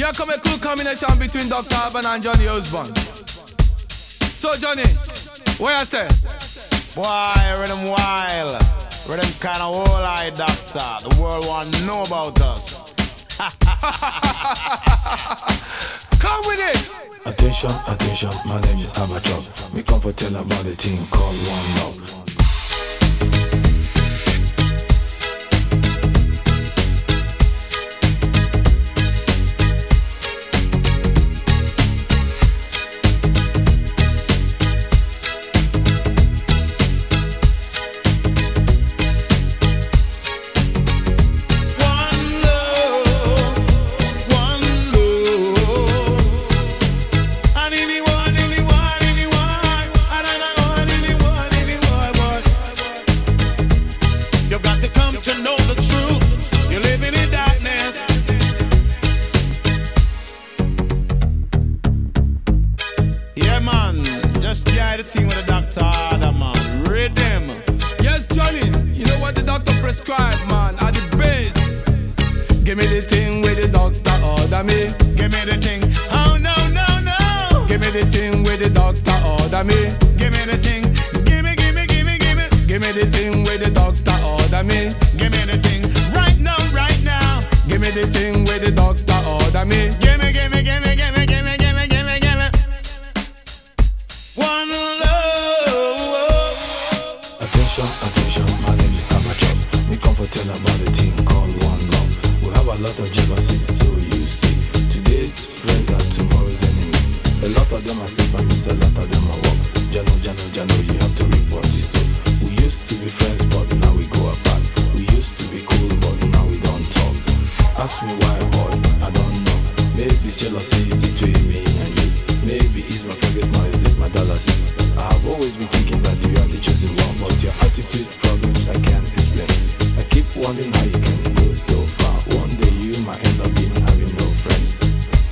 Here come a cool combination between Dr. Alban and Johnny Osbourne. So Johnny, what you say? Boy, rhythm wild. Rhythm kind of all I doctor. The world won't know about us. come with it! Attention, attention, my name is Abba Drop. Me come for tell about the team called One Love. order me. Give me the thing. Oh no no no. Give me the thing where the doctor order me. Give me the thing. Give me give me give me give me. Give me the thing where the doctor order me. Give me the thing. Right now right now. Give me the thing where the doctor order me. Give me give me give me give me give me give me give me give me. One love. Attention attention, my name is Amateur. We come for comforting about the team a lot of jealousy, so you see, today's friends are tomorrow's enemies. A lot of them are sleep and miss, a lot of them are work. Jano, Jano, Jano, you have to reap what you sow. We used to be friends, but now we go apart. We used to be cool, but now we don't talk. Ask me why, boy, I don't know. Maybe it's jealousy between me and you. Maybe it's my progress, now is it my dollars? I have always been thinking.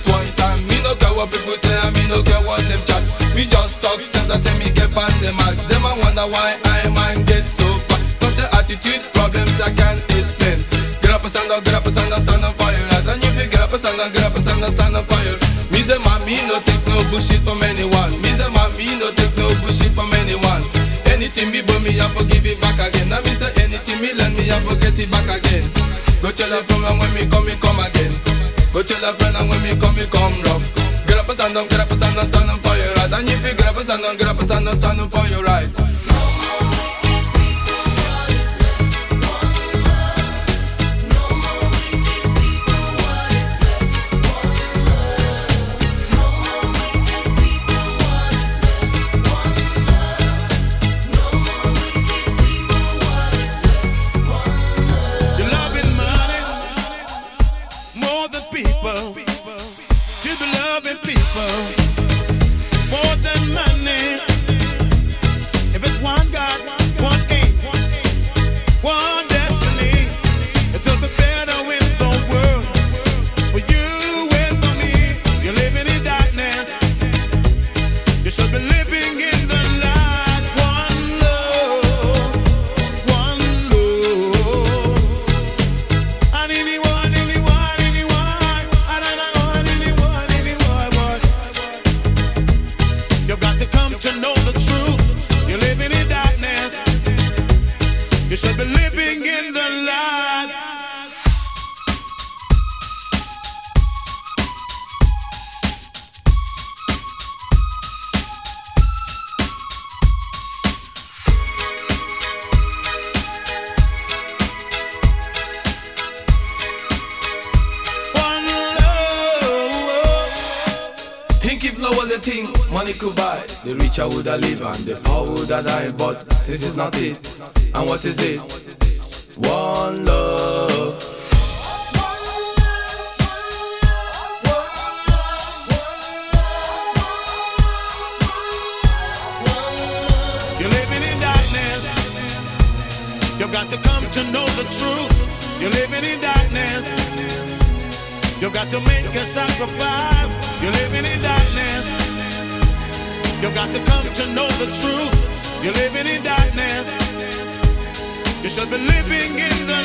it one time. Me no care what people say and me no care what them chat. Me just talk sense and say me get pan them ask Them I wonder why I mind get so fat. Cause the attitude problems I can't explain. Get up and stand up, get up and stand up, stand up for you. Right and you feel get up and stand up, get up and stand up, stand up for you? Me say man, me no take no bullshit from anyone. Me say man, me no take no bullshit from anyone. Anything me but me I forgive it back again. Now me say anything me learn me I forget it back again. Go tell her from when me come, me come again. Go tell a friend and when me come, me come rough. Get up and stand up, get up and stand up, stand up for your right. And if you get up and stand up, get up and stand up, stand up for your right. loving people more than money. the thing money could buy. The richer would I live and the poor would I die. But this is not it. And what is it? One love. You've got to come to know the truth. You're living in darkness. You've got to make a sacrifice. You're living in you got to come to know the truth. You're living in darkness. You should be living in the